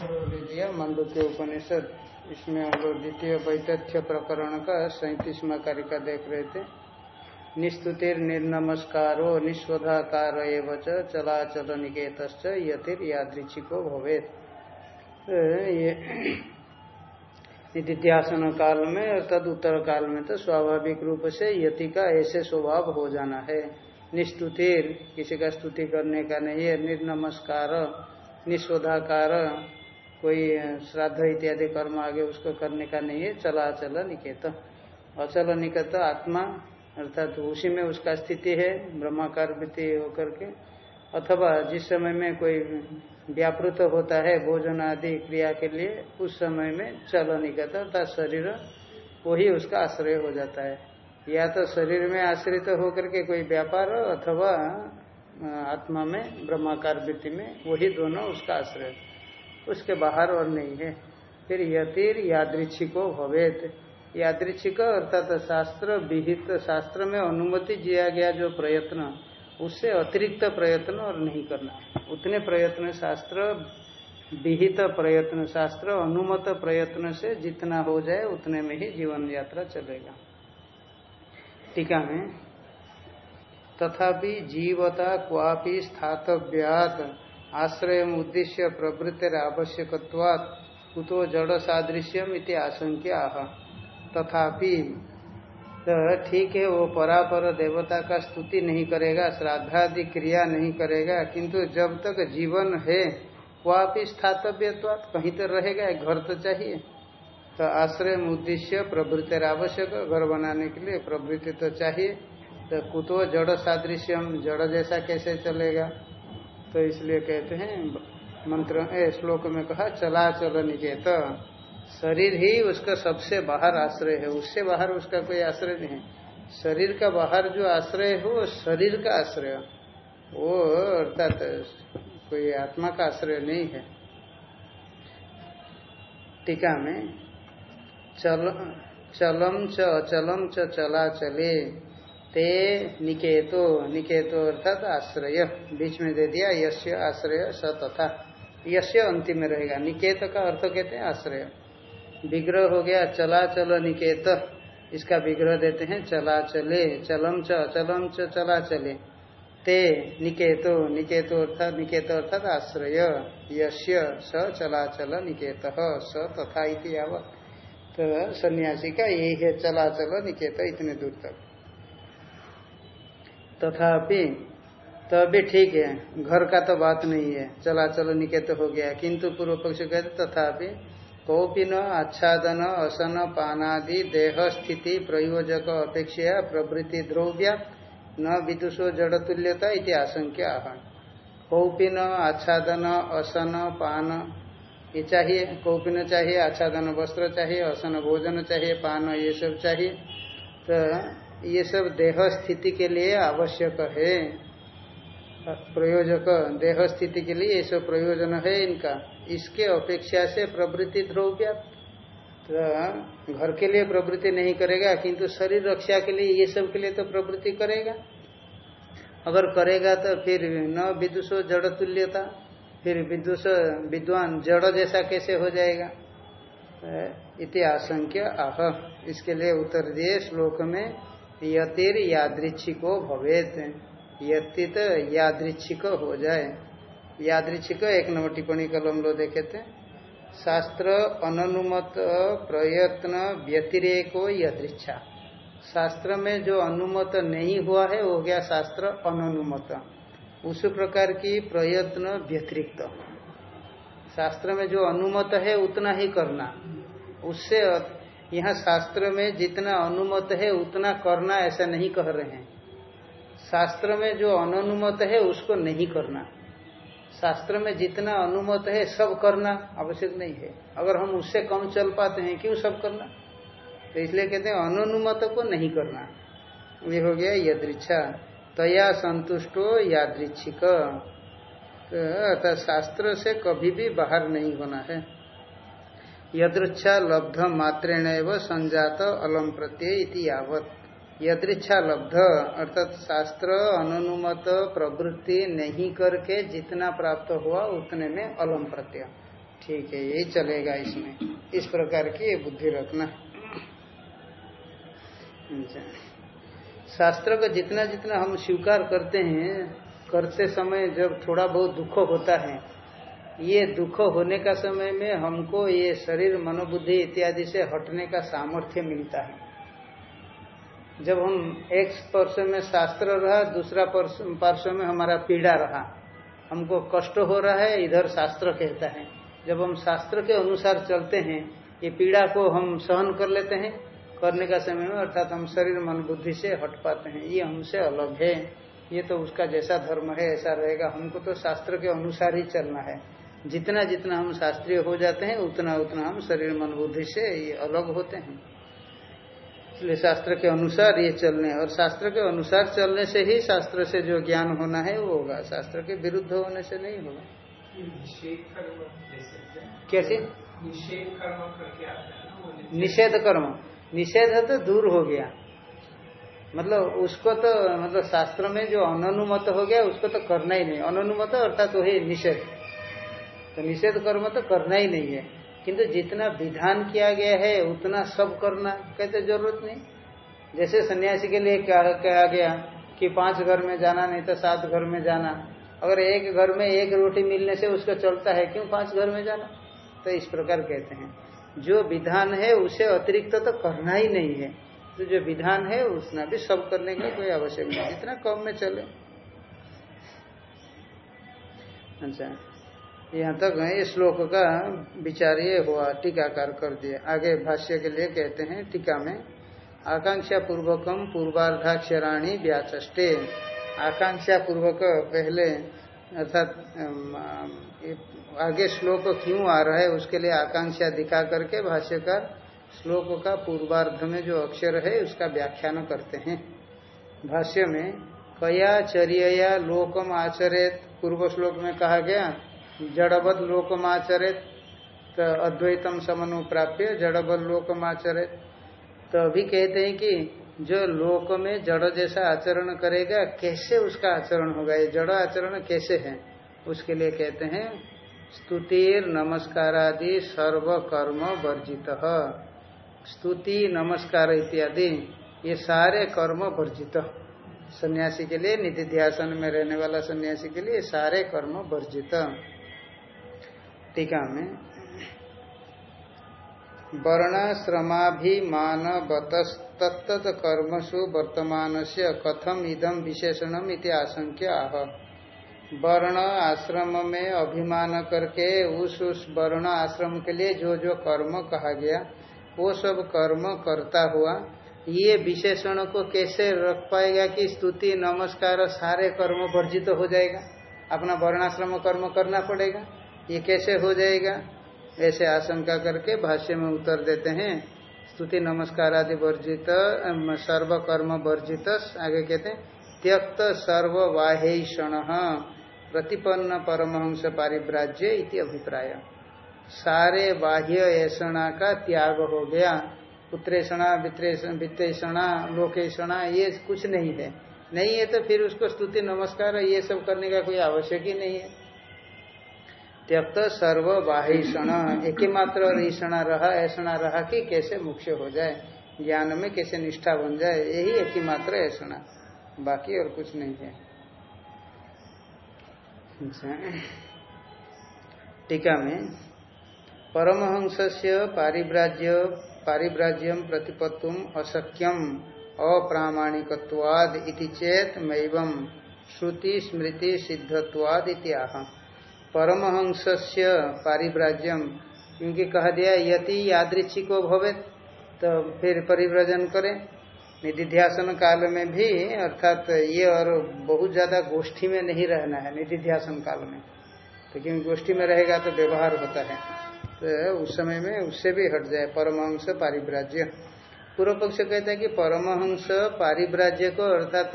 दिया मंडुक्य उपनिषद, इसमें हम लोग द्वितीय वैतथ्य प्रकरण का सैतीसवा कारिका देख रहे थे। निस्तुतिर निर्नमस्कारो निस्वधाकार चलाचल निकेत यतिर यादृच्छिको भवेत नित्यासन काल में तद उत्तर काल में तो स्वाभाविक रूप से यति का ऐसे स्वभाव हो जाना है। निस्तुतिर किसी का स्तुति करने का नहीं है, निर्नमस्कार निस्वधाकार कोई श्राद्ध इत्यादि कर्म आगे उसको करने का नहीं है, चला अचल निकेत। अचल निकेत आत्मा, अर्थात उसी में उसका स्थिति है, ब्रह्माकार वृत्ति होकर के। अथवा जिस समय में कोई व्यापृत होता है, भोजन आदि क्रिया के लिए, उस समय में चल निकट अर्थात शरीर, वही उसका आश्रय हो जाता है। या तो शरीर में आश्रित तो होकर के कोई व्यापार अथवा आत्मा में, ब्रह्माकार वृत्ति में, वही दोनों उसका आश्रय उसके बाहर और नहीं है। फिर यतिर यादृच्छिको भवेत। यादृच्छिक अर्थात शास्त्र, विहित शास्त्र में अनुमति दिया गया जो प्रयत्न, उससे अतिरिक्त प्रयत्न और नहीं करना। उतने प्रयत्न शास्त्र, विहित प्रयत्न शास्त्र, अनुमत प्रयत्न से जितना हो जाए, उतने में ही जीवन यात्रा चलेगा। टीका में, तथापि जीवता क्वापि स्थातव्यात आश्रय उद्देश्य प्रवृत्तिर आवश्यक कुतो जड़ सादृश्यम इति आशंक्या तथापि तो ठीक है वो परापर देवता का स्तुति नहीं करेगा, श्राद्धादि क्रिया नहीं करेगा, किंतु जब तक जीवन है, क्वापि स्थातव्य कहीं तो रहेगा, घर तो चाहिए। तो आश्रय उद्देश्य प्रवृत्ति आवश्यक, घर बनाने के लिए प्रवृत्ति तो चाहिए। तो कुतो जड़ सादृश्यम, जड़ जैसा कैसे चलेगा? तो इसलिए कहते हैं, मंत्र श्लोक में कहा चला चल निकेत। तो शरीर ही उसका सबसे बाहर आश्रय है। उससे बाहर उसका कोई आश्रय नहीं है। शरीर का बाहर जो आश्रय हो शरीर का आश्रय। वो अर्थात कोई आत्मा का आश्रय नहीं है। टीका में चल, चलम च अचलम च, चला चले। ते निकेतो निकेतो अर्थात आश्रय। बीच में दे दिया यश्य आश्रय स तथा। यश्य अंतिम में रहेगा। निकेत का अर्थ कहते हैं आश्रय। विग्रह हो गया, चला चल निकेत। इसका विग्रह देते हैं, चला चले। चलम च अचलम च, चला चले। ते निकेतो निकेतो अर्थात, निकेत अर्थात आश्रय। यश्य स, चला चल निकेत। स तथा इति तो सन्यासी का यही है, चला चलो निकेत इतने दूर तक। तथापि तो अभी ठीक है, घर का तो बात नहीं है, चला चलो निकेत हो गया। किंतु पूर्व पक्ष कहते, तथापि कोपी न आच्छादन, असन, पानादि, देह, स्थिति, प्रयोजक अपेक्षा प्रवृत्ति, द्रव्या, न विदुषो जड़ तुल्यता इति आशंका कौपी न आच्छादन, असन, पान ये चाहिए कौपिन चाहिए, आच्छादन वस्त्र चाहिए असन भोजन चाहिए, पान ये सब चाहिए। तो ये सब देह स्थिति के लिए आवश्यक है। प्रयोजक, देह स्थिति के लिए ये सब प्रयोजन है इनका। इसके अपेक्षा से प्रवृत्ति द्रव्य। तो घर के लिए प्रवृत्ति नहीं करेगा, किंतु शरीर रक्षा के लिए ये सब के लिए तो प्रवृत्ति करेगा। अगर करेगा तो फिर न विदुषो जड़ तुल्यता। फिर विद्युष विद्वान जड़ जैसा कैसे हो जाएगा? इति आशंक्य, आह, इसके लिए उत्तर दिए, श्लोक में, यतिर यादृच्छिको भवेत। यतित यादृच्छिक हो जाए। यादृच्छिक एक नंबर टिप्पणी कल हम लोग देखे थे। शास्त्र अनुमत प्रयत्न व्यतिरेको यदृच्छा। शास्त्र में जो अनुमत नहीं हुआ है, वो गया शास्त्र अनुमत उस प्रकार की प्रयत्न व्यतिरिक्त। शास्त्र में जो अनुमत है, उतना ही करना। उससे यहाँ शास्त्र में जितना अनुमत है, उतना करना ऐसा नहीं कह रहे हैं। शास्त्र में जो अनुमत है, उसको नहीं करना। शास्त्र में जितना अनुमत है, सब करना आवश्यक नहीं है। अगर हम उससे कम चल पाते हैं, क्यों सब करना? तो इसलिए कहते हैं अनुमत को नहीं करना। ये हो गया यदृच्छा। तया संतुष्टो यादृच्छिक। अर्थात शास्त्र से कभी भी बाहर नहीं होना है। यदृच्छा लब्ध मात्रेण संजात अलम प्रत्यय यदृच्छा लब्ध, अर्थात शास्त्र अनुमत प्रवृत्ति नहीं करके जितना प्राप्त हुआ उतने में अलम प्रत्यय। ठीक है, यही चलेगा इसमें। इस प्रकार की बुद्धि रखना। शास्त्र का जितना जितना हम स्वीकार करते हैं, करते समय जब थोड़ा बहुत दुख होता है, ये दुख होने का समय में हमको ये शरीर, मनोबुद्धि इत्यादि से हटने का सामर्थ्य मिलता है। जब हम एक पार्श्व में शास्त्र रहा, दूसरा पार्श्व में हमारा पीड़ा रहा, हमको कष्ट हो रहा है, इधर शास्त्र कहता है। जब हम शास्त्र के अनुसार चलते हैं, ये पीड़ा को हम सहन कर लेते हैं करने का समय में अर्थात हम शरीर मन बुद्धि से हट पाते हैं। ये हमसे अलग है। ये तो उसका जैसा धर्म है ऐसा रहेगा। हमको तो शास्त्र के अनुसार ही चलना है। जितना जितना हम शास्त्रीय हो जाते हैं उतना उतना हम शरीर मन बुद्धि से ये अलग होते हैं। इसलिए शास्त्र के अनुसार ये चलने और शास्त्र के अनुसार चलने से ही शास्त्र से जो ज्ञान होना है वो होगा। शास्त्र के विरुद्ध होने से नहीं होगा। कैसे? निषेध कर्म। निषेध तो दूर हो गया। मतलब उसको तो मतलब शास्त्र में जो अनुमत हो गया, उसको तो करना ही नहीं। अनुमत अर्थात वही निषेध। तो निषेध कर्म तो करना ही नहीं है। किंतु जितना विधान किया गया है, उतना सब करना कहते ज़रूरत नहीं। जैसे सन्यासी के लिए क्या कहा गया कि पाँच घर में जाना, नहीं तो सात घर में जाना। अगर एक घर में एक रोटी मिलने से उसका चलता है, क्यों पाँच घर में जाना? तो इस प्रकार कहते हैं। जो विधान है उसे अतिरिक्त तो करना ही नहीं है। तो जो विधान है, उसना भी सब करने की कोई आवश्यक नहीं जितना कम में चले। अच्छा। यहाँ तक ये श्लोक का विचार ये हुआ, टीकाकार कर दिए। आगे भाष्य के लिए कहते हैं, टीका में आकांक्षा पूर्वकम पूर्वार्धाक्षराणी व्याचे आकांक्षा पूर्वक पहले, अर्थात आगे श्लोक क्यों आ रहा है, उसके लिए आकांक्षा दिखा करके भाष्यकार श्लोक का पूर्वार्ध में जो अक्षर है, उसका व्याख्यान करते हैं। भाष्य में, कया चर्या लोकम आचरित पूर्व श्लोक में कहा गया जड़बद लोकमाचरित तो अद्वैतम समनुप्राप्य जड़बद लोकमाचरित तो अभी कहते हैं कि जो लोक में जड़ जैसा आचरण करेगा, कैसे उसका आचरण होगा, ये जड़ आचरण कैसे है, उसके लिए कहते हैं स्तुतिर नमस्कार आदि सर्व कर्म वर्जित। स्तुति नमस्कार इत्यादि, ये सारे कर्म वर्जित। सन्यासी के लिए निधि ध्यान में रहने वाला सन्यासी के लिए सारे कर्म वर्जित। टीका में वर्णाश्रमाभिमान तत्त कर्मसु वर्तमान से कथम इदम विशेषणम इति आशंक्य आह। वर्ण आश्रम में अभिमान करके उस उस वर्ण आश्रम के लिए जो जो कर्म कहा गया, वो सब कर्म करता हुआ, ये विशेषण को कैसे रख पाएगा कि स्तुति, नमस्कार, सारे कर्म वर्जित हो जाएगा? अपना वर्णाश्रम कर्म करना पड़ेगा? ये कैसे हो जाएगा? ऐसे आशंका करके भाष्य में उत्तर देते हैं। स्तुति, नमस्कार आदि वर्जित सर्व कर्म वर्जित, आगे कहते हैं, त्यक्त सर्व वाहेषण प्रतिपन्न परमहंस पारिव्राज्य इति अभिप्राय। सारे बाह्य ऐसा का त्याग हो गया। पुत्रेषणा वित्तेषणा, लोकेषणा, ये कुछ नहीं है। नहीं है तो फिर उसको स्तुति, नमस्कार ये सब करने का कोई आवश्यक ही नहीं है। त्यक्त सर्व बाहिषण एक ही मात्र ईषणा रहा ऐसा रहा कि कैसे मुख्य हो जाए? ज्ञान में कैसे निष्ठा बन जाए? यही एक ही मात्र ऐसा बाकी और कुछ नहीं है। टीका में परमहंस से पारिव्राज्य पारिव्राज्यम प्रतिपत्तुम अशक्यम अप्रामाणिकवाद चेत मैवम श्रुति, स्मृति, सिद्धत्वाद इत्याह परमहंस से पारिव्राज्यम क्योंकि कहा दिया, यति यादृच्छी को भवे तो फिर परिव्रजन करें। निधिध्यासन काल में भी, अर्थात ये और बहुत ज़्यादा गोष्ठी में नहीं रहना है, निधिध्यासन काल में। तो गोष्ठी में रहेगा तो व्यवहार होता है। तो उस समय में उससे भी हट जाए, परमहंस पारिव्राज्य। पूर्व पक्ष कहता है कि परमहंस पारिव्राज्य को, अर्थात,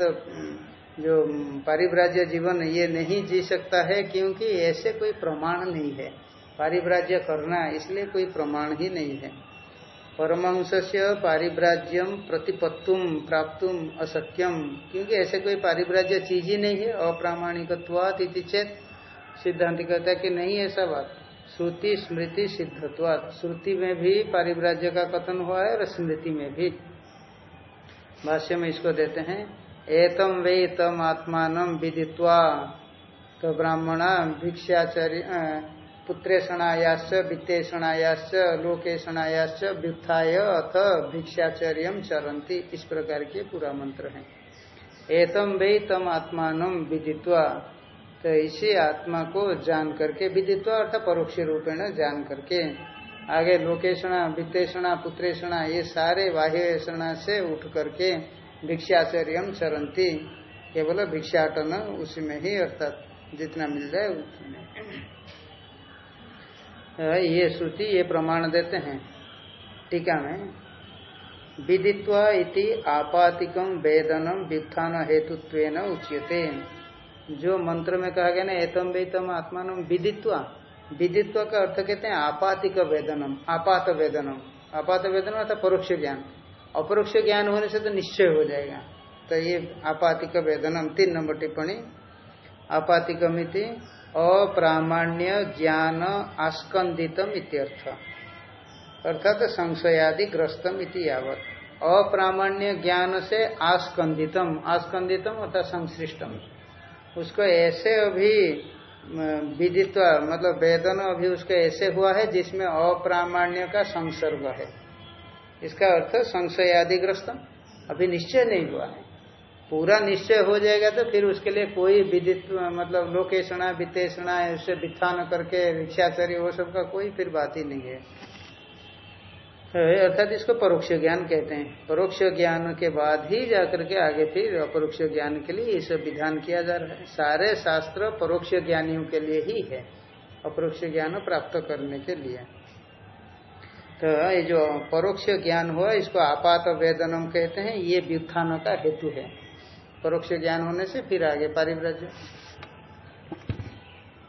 जो पारिव्राज्य जीवन ये नहीं जी सकता है, क्योंकि ऐसे कोई प्रमाण नहीं है। पारिव्राज्य करना, इसलिए कोई प्रमाण ही नहीं है। परमंश से पारिव्राज्यम प्रतिपत्तुम प्राप्तुम असत्यम क्योंकि ऐसे कोई पारिव्राज्य चीज़ ही नहीं है, अप्रामाणिकत्वात चेत सिद्धांत कहता है कि नहीं ऐसा बात। श्रुति, स्मृति, सिद्धत्वात। श्रुति में भी पारिव्राज्य का कथन हुआ है और स्मृति में भी। भाष्य में इसको देते हैं एतम वे तम आत्मान विदित्वा तो ब्राह्मणा भिक्षाचर्य पुत्रेषणायाश्च, वित्तेषणायाश्च लोकेशणायाश्च व्युत्थाय अथ भिक्षाचर्य चरंती इस प्रकार के पूरा मंत्र है। एतम वे तम आत्मान विदित्वा। तो इसी आत्मा को जान करके, विदित्वा अर्थात परोक्ष रूपेण जान करके, आगे लोकेशणा वित्तेषणा, पुत्रेषणा, ये सारे बाह्यषणा से उठ करके भिक्षाचर्य चरंती केवल भिक्षाटन उसी में ही अर्थात जितना मिल जाए उसमें ये श्रुति, ये प्रमाण देते हैं। टीका में, विदित्वा इति आपातिकम वेदनम व्युत्थान हेतुत्व उच्यते। जो मंत्र में कहा गया ना, एतम वेतम आत्मान विदित्वा, विदित्व का अर्थ कहते हैं आपातिक वेदनम आपात वेदनम आपात वेदन अर्थात परोक्ष ज्ञान। अपरोक्ष ज्ञान होने से तो निश्चय हो जाएगा। तो ये आपातिक वेदनम तीन नंबर टिप्पणी। आपातिकमिति अप्रामाण्य ज्ञान आस्कंदितम इत्यर्थ। अर्थात तो संशयादि ग्रस्तम इति यावत। अप्रामाण्य ज्ञान से आस्कंदितम आस्कंदितम अर्थात संश्लिष्टम। उसको ऐसे अभी विदित्व मतलब वेदन अभी उसका ऐसे हुआ है जिसमें अप्रामाण्य का संसर्ग है। इसका अर्थ संशय आदि ग्रस्तम अभी निश्चय नहीं हुआ है। पूरा निश्चय हो जाएगा तो फिर उसके लिए कोई विदित मतलब लोकेशणा वित्तेषणा उससे वित्थान करके भिक्षाचर्य वो सब का कोई फिर बात ही नहीं है। अर्थात इसको परोक्ष ज्ञान कहते हैं। परोक्ष ज्ञान के बाद ही जाकर के आगे फिर अपरोक्ष ज्ञान के लिए सब विधान किया जा रहा है। सारे शास्त्र परोक्ष ज्ञानियों के लिए ही है, अपरोक्ष ज्ञान प्राप्त करने के लिए। तो ये जो परोक्ष ज्ञान हुआ, इसको आपात वेदनम कहते हैं, ये व्युत्थान का हेतु है। परोक्ष ज्ञान होने से फिर आगे पारिव्राज्य।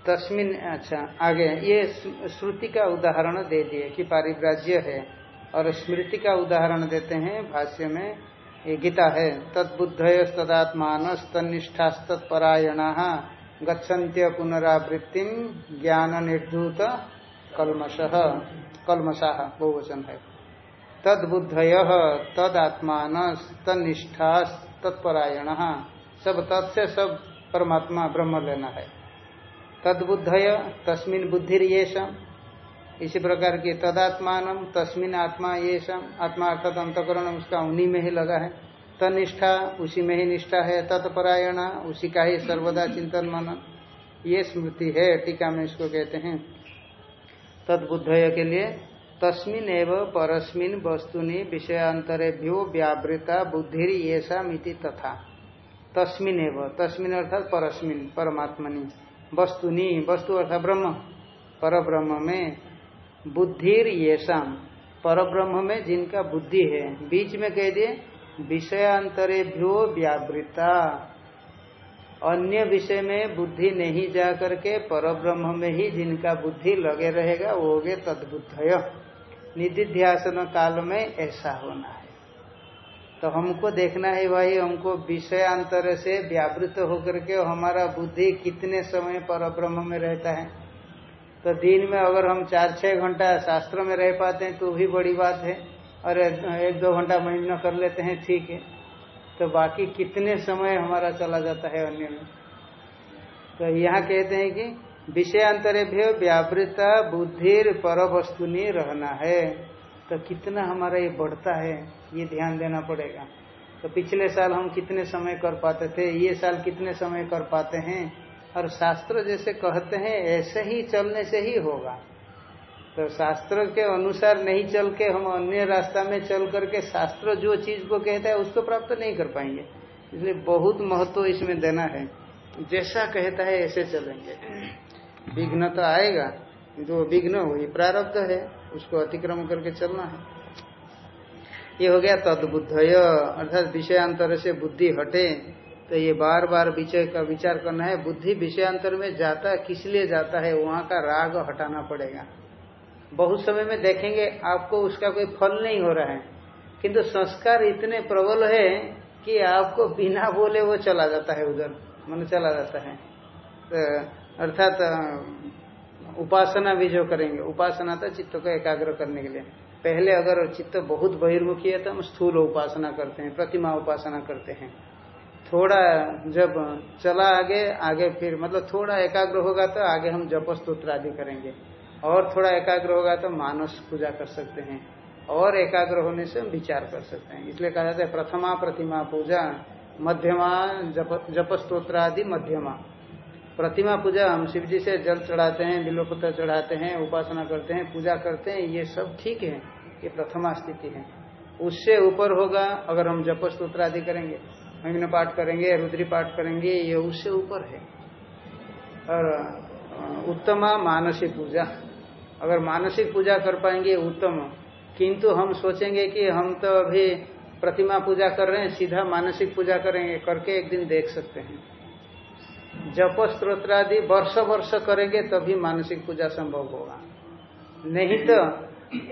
तस्मिन अच्छा आगे, ये श्रुति का उदाहरण दे दिए कि पारिव्राज्य है और स्मृति का उदाहरण देते हैं भाष्य में, ये गीता है तदबुद्धय तदात्मान तनिष्ठास्तत्परायण गच्छन्त्य पुनरावृत्ति ज्ञान निर्धूत कलमश कलमशाह बहुवचन है। तदबुद्धय तदात्मान तनिष्ठा तत्परायण। सब तत्से सब परमात्मा ब्रह्म लेना है। तदबुद्धय, तस्मिन बुद्धि ये इसी प्रकार की तदात्मान, तस्मिन आत्मा ये आत्मा अर्थात अंतकरण उसका उन्हीं में ही लगा है। तनिष्ठा, उसी में ही निष्ठा है। तत्परायण, उसी का ही सर्वदा चिंतन मनन ये स्मृति है, टीका में इसको कहते हैं। तदबुद्धय के लिए तस्मिन एव परस्मिन वस्तुनि विषयांतरेभ्यो व्यावृता बुद्धि येषा मिति तथा। तस्मिन एव तस्मिन अर्थात परस्मिन, परमात्मनि। वस्तुनि, वस्तु अर्थात ब्रह्म। पर ब्रह्म में बुद्धिर येषाम। पर ब्रह्म में जिनका बुद्धि है, बीच में कह दिए विषयांतरेभ्यो व्यावृता। अन्य विषय में बुद्धि नहीं जा करके पर ब्रह्म में ही जिनका बुद्धि लगे रहेगा, वो हो गए तदबुद्धय। निधिध्यासन काल में ऐसा होना है। तो हमको देखना है भाई, हमको विषयांतर से व्यावृत होकर के हमारा बुद्धि कितने समय पर ब्रह्म में रहता है। तो दिन में अगर हम चार छह घंटा शास्त्र में रह पाते हैं तो भी बड़ी बात है। और एक दो घंटा महीना कर लेते हैं, ठीक है। तो बाकी कितने समय हमारा चला जाता है अन्य में। तो यहाँ कहते हैं कि भी व्यावृता बुद्धिर पर वस्तुनी रहना है। तो कितना हमारा ये बढ़ता है, ये ध्यान देना पड़ेगा। तो पिछले साल हम कितने समय कर पाते थे, ये साल कितने समय कर पाते हैं? और शास्त्र जैसे कहते हैं, ऐसे ही चलने से ही होगा। तो शास्त्र के अनुसार नहीं चल के हम अन्य रास्ता में चल करके शास्त्र जो चीज़ को कहता है, उसको प्राप्त नहीं कर पाएँगे। इसलिए बहुत महत्व इसमें देना है। जैसा कहता है, ऐसे चलेंगे। विघ्न तो आएगा, जो विघ्न हुई प्रारब्ध है, उसको अतिक्रम करके चलना है। ये हो गया तदबुद्धय, अर्थात विषयांतर से बुद्धि हटे तो ये बार बार विषय का विचार करना है। बुद्धि विषयांतर में जाता, किस लिए जाता है, वहाँ का राग हटाना पड़ेगा। बहुत समय में देखेंगे, आपको उसका कोई फल नहीं हो रहा है। किंतु संस्कार इतने प्रबल है कि आपको बिना बोले वो चला जाता है उधर, मन चला जाता है। तो अर्थात उपासना भी जो करेंगे, उपासना तो चित्त को एकाग्र करने के लिए। पहले अगर चित्त बहुत बहिर्मुखी है तो हम स्थूल उपासना करते हैं, प्रतिमा उपासना करते हैं। थोड़ा जब चला आगे आगे फिर मतलब थोड़ा एकाग्र होगा तो आगे हम जप स्त्रोत्र आदि करेंगे। और थोड़ा एकाग्र होगा तो मानस पूजा कर सकते हैं। और एकाग्र होने से हम विचार कर सकते हैं। इसलिए कहा जाता है, प्रथमा प्रतिमा पूजा, मध्यमा जप जप स्त्रोत्र आदि मध्यमा। प्रतिमा पूजा, हम शिव जी से जल चढ़ाते हैं बिलोपत्र चढ़ाते हैं, उपासना करते हैं, पूजा करते हैं, ये सब ठीक है, ये प्रथमा स्थिति है। उससे ऊपर होगा, अगर हम जप स्त्रोत्र आदि करेंगे, अग्न पाठ करेंगे, रुद्री पाठ करेंगे, ये उससे ऊपर है। और उत्तमा मानसिक पूजा। अगर मानसिक पूजा कर पाएँगे उत्तम, किंतु हम सोचेंगे कि हम तो अभी प्रतिमा पूजा कर रहे हैं, सीधा मानसिक पूजा करेंगे, करके एक दिन देख सकते हैं। जप स्त्रोत्रादि वर्ष वर्ष करेंगे, तभी मानसिक पूजा संभव होगा। नहीं तो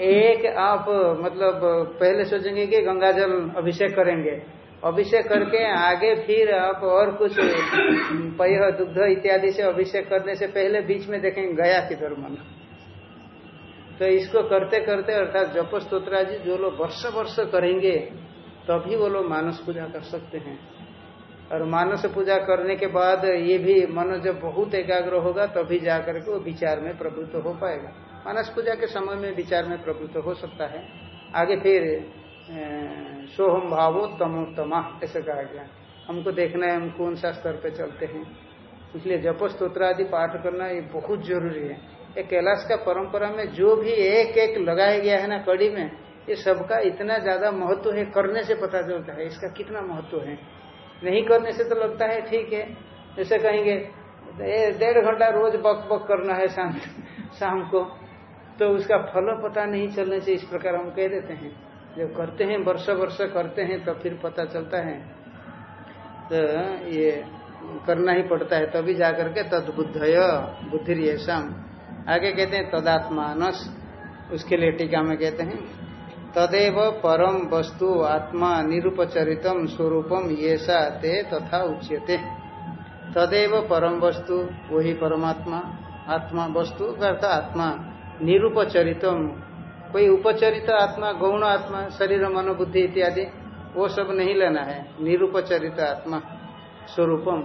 एक आप मतलब पहले सोचेंगे कि गंगा जल अभिषेक करेंगे। अभिषेक करके आगे फिर आप और कुछ पय, दुग्ध इत्यादि से अभिषेक करने से पहले बीच में देखेंगे गया किधर मन। तो इसको करते करते अर्थात जप स्त्रोत्रादि जो लोग वर्ष वर्ष करेंगे, तभी वो लोग मानस पूजा कर सकते हैं। और मानस पूजा करने के बाद ये भी मन जब बहुत एकाग्र होगा, तभी तो जाकर के वो विचार में प्रवृत्त हो पाएगा। मानस पूजा के समय में विचार में प्रवृत्त हो सकता है। आगे फिर सोहम भावो तमोत्तमा ऐसे कहा गया। हमको देखना है हम कौन सा स्तर पे चलते हैं। इसलिए जप स्त्रोत्र आदि पाठ करना ये बहुत ज़रूरी है। एक कैलाश का परंपरा में जो भी एक एक लगाया गया है ना कड़ी में, ये सबका इतना ज़्यादा महत्व है, करने से पता चलता है। इसका कितना महत्व है? नहीं करने से तो लगता है ठीक है। जैसे कहेंगे डेढ़ घंटा रोज बक बक करना है शाम शाम को। तो उसका फल पता नहीं चलने से इस प्रकार हम कह देते हैं। जब करते हैं, वर्ष वर्ष करते हैं तो फिर पता चलता है। तो ये करना ही पड़ता है, तभी जाकर के तदबुद्धय बुद्धि ये शाम आगे कहते हैं, तदात्मानस। उसके लिए टीका में कहते हैं तदेव परम वस्तु आत्मा निरूपचरितम स्वरूपम ये ते तथा उच्यते। तदेव परम वस्तु, वही परमात्मा, आत्मा वस्तु अर्थ आत्मा निरूपचरितम कोई उपचरित आत्मा, गौण आत्मा, शरीर मनोबुद्धि इत्यादि, वो सब नहीं लेना है, निरूपचरित आत्मा स्वरूपम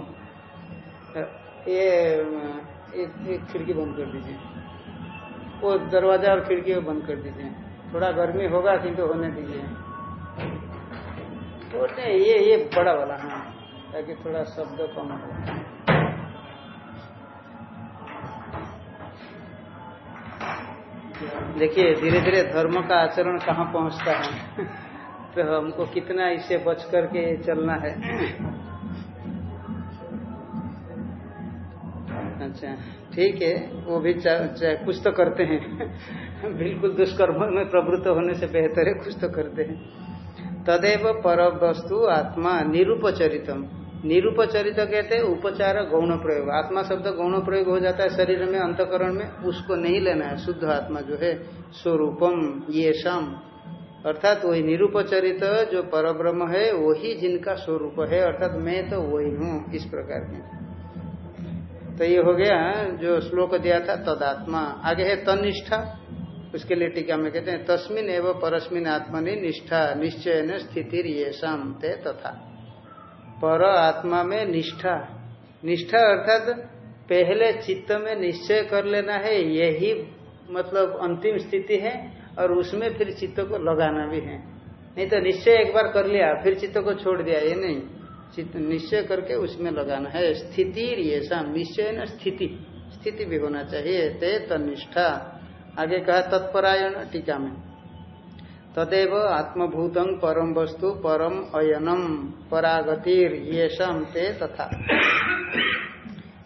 ये खिड़की बंद कर दीजिए। वो दरवाज़ा और खिड़की बंद कर दीजिए। थोड़ा गर्मी होगा किंतु होने दीजिए। हैं ये ये बड़ा वाला हाँ ताकि थोड़ा शब्द कम हो। देखिए धीरे धीरे धर्म का आचरण कहाँ पहुँचता है? तो हमको कितना इसे बच करके चलना है। अच्छा। ठीक है, वो भी कुछ तो करते हैं। बिल्कुल दुष्कर्म में प्रवृत्त होने से बेहतर है, कुछ तो करते हैं। तदेव पर वस्तु आत्मा निरूपचरितम। निरूपचरित कहते हैं उपचार गौण प्रयोग। आत्मा शब्द गौण प्रयोग हो जाता है शरीर में, अंतकरण में, उसको नहीं लेना है, शुद्ध आत्मा जो है, स्वरूपम ये शाम अर्थात वही निरूपचरित जो परब्रह्म है, वही जिनका स्वरूप है, अर्थात मैं तो वही हूँ, इस प्रकार के। तो ये हो गया जो श्लोक दिया था, तदात्मा। आगे है तनिष्ठा। उसके लिए टीका में कहते हैं, तस्मिन एवं परस्मिन आत्मनि निष्ठा निश्चय न स्थिति ये ते तथा। पर आत्मा में निष्ठा। निष्ठा अर्थात पहले चित्त में निश्चय कर लेना है, यही मतलब अंतिम स्थिति है, और उसमें फिर चित्त को लगाना भी है। नहीं तो निश्चय एक बार कर लिया, फिर चित्त को छोड़ दिया, ये नहीं। चित्त निश्चय करके उसमें लगाना है। स्थिति ये निश्चय न स्थिति। स्थिति भी होना चाहिए। ते तनिष्ठा। आगे कहा, तत्परायण टीका में। तदेव आत्मभूतं परम वस्तु परम अयनम परागतिर, ये ते तथा।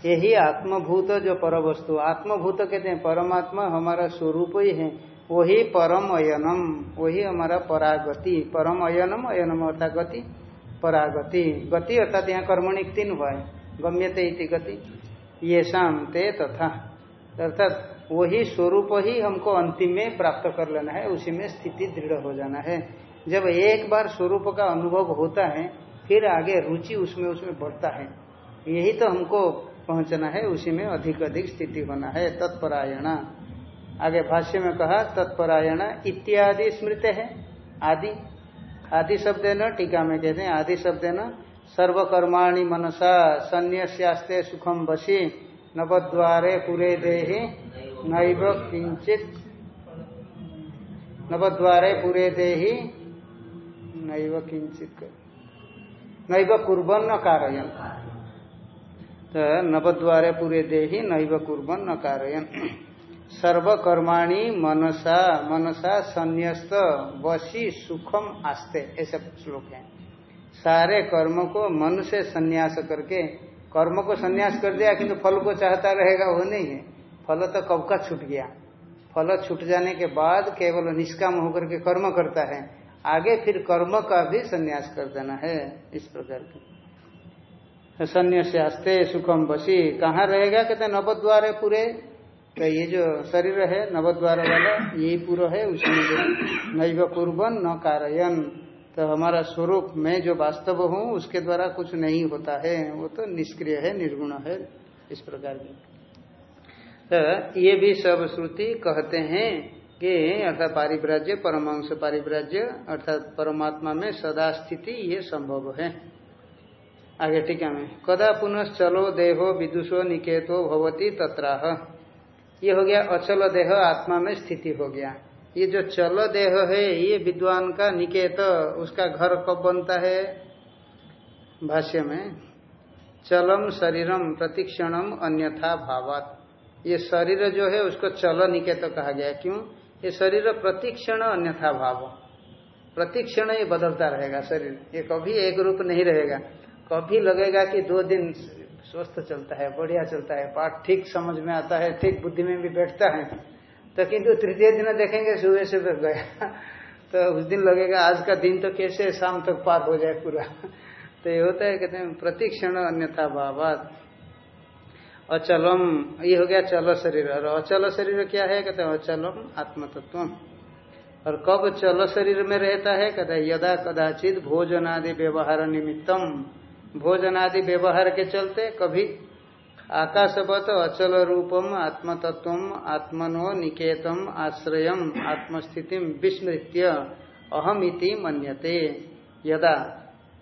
यही आत्मभूत जो पर वस्तु आत्मभूत कहते हैं, परमात्मा हमारा स्वरूप ही है। वही परम अयनम, वही हमारा परागति। परम अयनम अयनम अर्थात गति। परागति। गति अर्थात यहाँ कर्मणिक तीन हुआ है। गम्यते इति गति। ये शाम ते तथा। अर्थात वही स्वरूप ही हमको अंतिम में प्राप्त कर लेना है, उसी में स्थिति दृढ़ हो जाना है। जब एक बार स्वरूप का अनुभव होता है, फिर आगे रुचि उसमें उसमें बढ़ता है। यही तो हमको पहुँचना है, उसी में अधिक अधिक स्थिति होना है, तत्परायण। आगे भाष्य में कहा, तत्परायण इत्यादि स्मृत है, आदि। आदि शब्द न, टीका में कहते हैं, आदि शब्द न, सर्वकर्माणी मनसा संन्यास्ते सुखम बसी नवद्वारे पुरे देहि, नैव किंचित नवद्वारे पुरे देहि, नैव किंचित नैव कुर्बन न कारयन। तो नवद्वारे पूरे देही, नैव कुर्बन न कारयन। सर्वकर्माणी मनसा मनसा संन्यास्त, वशी सुखम आस्ते, ऐसे श्लोक है। सारे कर्म को मन से संन्यास करके, कर्म को संन्यास कर दिया किंतु फल को चाहता रहेगा, वो नहीं है। फल तो कब का छूट गया? फल छूट जाने के बाद केवल निष्काम होकर के कर्म करता है। आगे फिर कर्म का भी संन्यास कर देना है, इस प्रकार की। संन्यास्ते सुखम बसी कहाँ रहेगा? कहते नवद्वार है पूरे। तो ये जो शरीर है, नवद्वार वाला यही पूरा है, उसमें नैव कुर्बन न कारयन। तो हमारा स्वरूप, में जो वास्तव हूँ, उसके द्वारा कुछ नहीं होता है। वो तो निष्क्रिय है, निर्गुण है, इस प्रकार की। तो ये भी सब श्रुति कहते हैं कि, अर्थात पारिव्राज्य परमांश पारिव्राज्य, अर्थात परमात्मा में सदा स्थिति ये संभव है। आगे टीका में, कदा पुनः चलो देहो विदुषो निकेतो भवती तत्राह। ये हो गया अचल देह आत्मा में स्थिति हो गया। ये जो चल देह है, ये विद्वान का निकेत, उसका घर कब बनता है? भाष्य में, चलम शरीरम प्रतिक्षणम अन्यथा भावात। ये शरीर जो है, उसको चल निकेत कहा गया। क्यों? ये शरीर प्रतिक्षण अन्यथा भाव। प्रतिक्षण ये बदलता रहेगा शरीर। ये कभी एक रूप नहीं रहेगा। कभी लगेगा कि दो दिन स्वस्थ चलता है, बढ़िया चलता है। पाठ ठीक समझ में आता है, ठीक बुद्धि में भी बैठता है। तो किंतु तृतीय दिन देखेंगे, सुबह से गया। तो उस दिन लगेगा, आज का दिन तो कैसे शाम तक पार हो जाए पूरा। तो ये होता है, कहते हैं, प्रतिक्षण अन्यथा भावात। अचलम, ये हो गया चल शरीर। और अचल शरीर क्या है? कहते हैं, अचलम आत्मतत्व और कब चल शरीर में रहता है? कहते हैं, यदा कदाचित भोजनादि व्यवहार निमित्तम। भोजनादि व्यवहार के चलते कभी आकाशवत अचल रूपम आत्मतत्व आत्मनो निकेतम आश्रय आत्मस्थिति विस्मृत्य अहम इति मन्यते। यदा,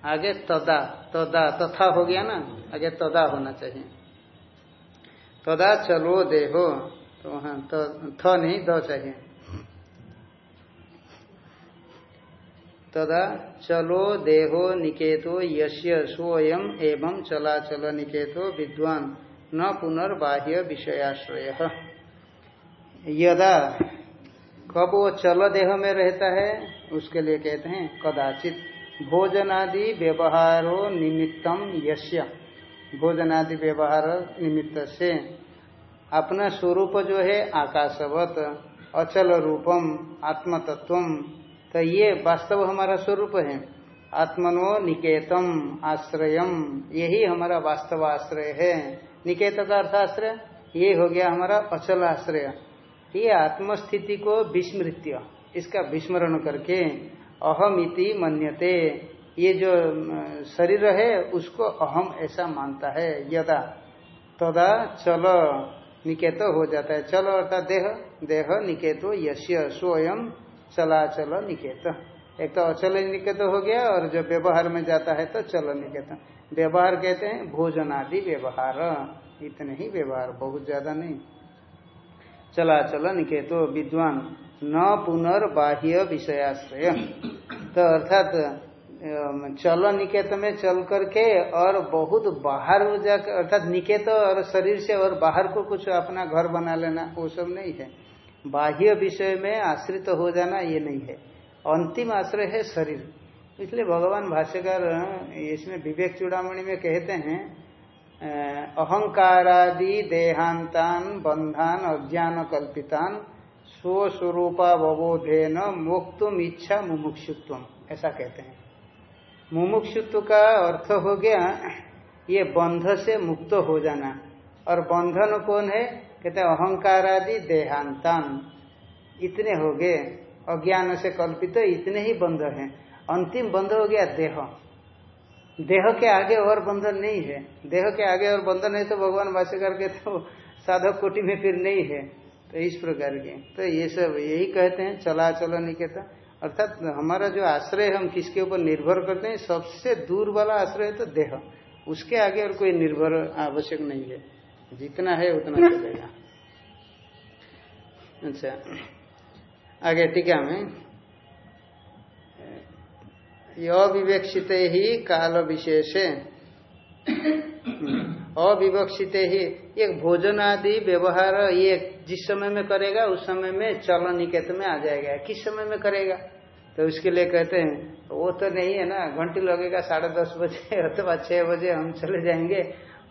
आगे तदा तदा, तथा हो गया ना? आगे तदा होना चाहिए। तदा चलो देहो तो वहाँ तो थ नहीं, द चाहिए। तदा चलो देहो निकेतो यश्य स्वयं एवं चलाचल निकेतो विद्वान न पुनर्बाह्य विषयाश्रय। यदा कब वो चल देह में रहता है, उसके लिए कहते हैं कदाचित। भोजनादि व्यवहारो निमित्तम यश्य भोजनादि व्यवहार निमित्त से अपना स्वरूप जो है, आकाशवत, अचल रूपम आत्मतत्व तो ये वास्तव हमारा स्वरूप है। आत्मनो निकेतम आश्रयम, यही हमारा वास्तव आश्रय है। निकेत का अर्थ आश्रय, ये हो गया हमारा अचल आश्रय। ये आत्मस्थिति को विस्मृत्य, इसका विस्मरण करके अहम इति मन्यते। ये जो शरीर है, उसको अहम ऐसा मानता है, यदा। तदा चल, निकेत हो जाता है। चल अर्थात देह देह निकेतो यश्य स्वयं चलाचल निकेत। एक तो अचल निकेत हो गया और जो व्यवहार में जाता है तो चल निकेत। व्यवहार कहते हैं भोजन आदि व्यवहार। इतने ही व्यवहार, बहुत ज़्यादा नहीं। चलाचल निकेतो, विद्वान। न पुनर्बाह्य विषयाश्रय। तो अर्थात चल निकेत में चल करके और बहुत बाहर जाकर अर्थात निकेत और शरीर से और बाहर को कुछ अपना घर बना लेना, वो सब नहीं है। बाह्य विषय में आश्रित तो हो जाना ये नहीं है। अंतिम आश्रय है शरीर। इसलिए भगवान भाष्यकार इसमें विवेक चूड़ामणि में कहते हैं अहंकारादि देहांतान बंधान अज्ञान कल्पितान स्वस्वरूपावबोधेन मोक्तुम इच्छा मुमुक्षुत्व ऐसा कहते हैं। मुमुक्षुत्व का अर्थ हो गया, ये बंध से मुक्त हो जाना। और बंधन कौन है? कहते अहंकार आदि देहांतान। इतने हो गए। अज्ञान से कल्पित तो इतने ही बंध हैं। अंतिम बंध हो गया देह। देह के आगे और बंधन नहीं है। देह के आगे और बंधन है तो भगवान भाष्यकर के तो साधक कोटि में फिर नहीं है। तो इस प्रकार के। तो ये सब यही कहते हैं चला चलो निकेता अर्थात हमारा जो आश्रय हम किसके ऊपर निर्भर करते हैं, सबसे दूर वाला आश्रय तो देह। उसके आगे और कोई निर्भर आवश्यक नहीं है। जितना है उतना चलेगा अच्छा आगे टीका में, अविवेक्षित ही काल विशेष अविवक्षित ही, एक भोजन आदि व्यवहार ये जिस समय में करेगा, उस समय में चल निकेत में आ जाएगा। किस समय में करेगा? तो उसके लिए कहते हैं वो तो नहीं है ना, घंटी लगेगा साढ़े दस बजे अथवा छह बजे हम चले जाएँगे,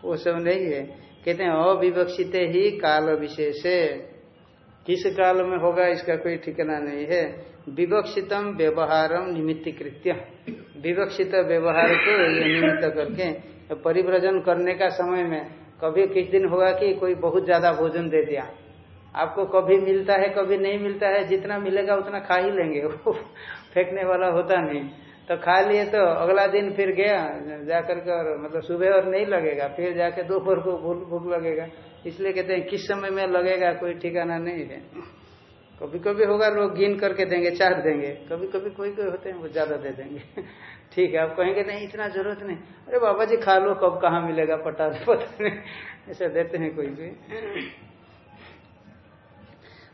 वो सब नहीं है। कहते हैं, अविवक्षित ही काल विशेष किस काल में होगा इसका कोई ठिकाना नहीं है। विवक्षितम व्यवहारम निमित्तीकृत्य। विवक्षित व्यवहार को निमित्त करके परिव्रजन करने का समय में कभी किस दिन होगा कि कोई बहुत ज़्यादा भोजन दे दिया। आपको कभी मिलता है, कभी नहीं मिलता है, जितना मिलेगा उतना खा ही लेंगे। वो फेंकने वाला होता नहीं। तो खा लिए तो अगला दिन फिर गया, जाकर के और मतलब सुबह और नहीं लगेगा, फिर जाके दोपहर को भूख लगेगा। इसलिए कहते हैं, किस समय में लगेगा, कोई ठिकाना नहीं है। कभी कभी होगा, लोग गिन करके देंगे, चार देंगे। कभी कभी कोई कोई होते हैं, वो ज़्यादा दे देंगे। ठीक है, आप कहेंगे, नहीं, इतना ज़रूरत नहीं। अरे, बाबा जी, खा लो, कब कहाँ मिलेगा, पटा पता नहीं। ऐसे देते हैं कोई कोई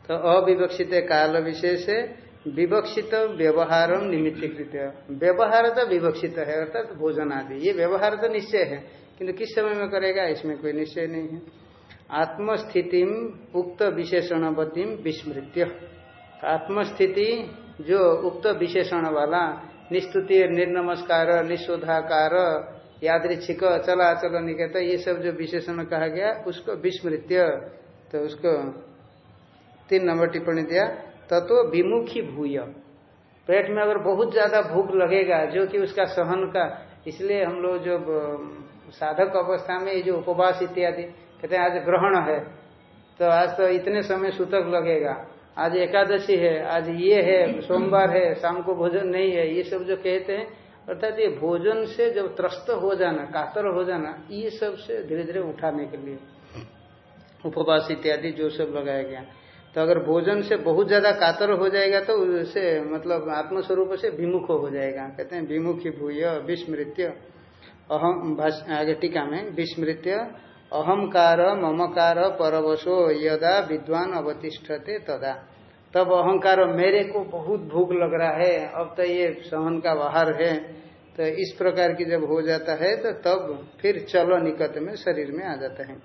तो अविवक्षित काल विशेष विवक्षित व्यवहार निमित्तीकृत। व्यवहार तो विवक्षित है, अर्थात भोजन आदि। ये व्यवहार तो निश्चय है, किंतु किस समय में करेगा, इसमें कोई निश्चय नहीं है। आत्मस्थिति उक्त विशेषणवतीम विस्मृत्य। आत्मस्थिति जो उक्त विशेषण वाला निस्तुति, निर्नमस्कार निशोधाकार यादृच्छिक चला चलो निकेत, ये सब जो विशेषण कहा गया, उसको विस्मृत्य। तो उसको तीन नंबर टिप्पणी दिया तत्व विमुखी भूय। पेट में अगर बहुत ज़्यादा भूख लगेगा, जो कि उसका सहन का, इसलिए हम लोग जो साधक अवस्था में ये जो उपवास इत्यादि, कहते हैं, आज ग्रहण है तो आज तो इतने समय सूतक लगेगा। आज एकादशी है, आज ये है, सोमवार है, शाम को भोजन नहीं है, ये सब जो कहते हैं, अर्थात ये भोजन से जब त्रस्त हो जाना, कातर हो जाना, ये सबसे धीरे धीरे उठाने के लिए। उपवास इत्यादि जो सब लगाया गया। तो अगर भोजन से बहुत ज़्यादा कातर हो जाएगा तो उसे मतलब आत्मस्वरूप से विमुख हो जाएगा। कहते हैं विमुखी भूय विस्मृत्य। अहम आगे टीका में, विस्मृत्य। अहंकार ममकार परवशो यदा विद्वान अवतिष्ठते तदा। तब अहंकार मेरे को बहुत भूख लग रहा है, अब तो ये सहन का बाहर है। तो इस प्रकार की जब हो जाता है तो तब फिर चलो निकट में शरीर में आ जाता है।